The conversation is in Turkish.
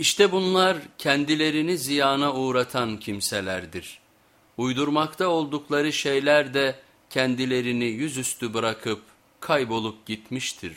İşte bunlar kendilerini ziyana uğratan kimselerdir. Uydurmakta oldukları şeyler de kendilerini yüzüstü bırakıp kaybolup gitmiştir.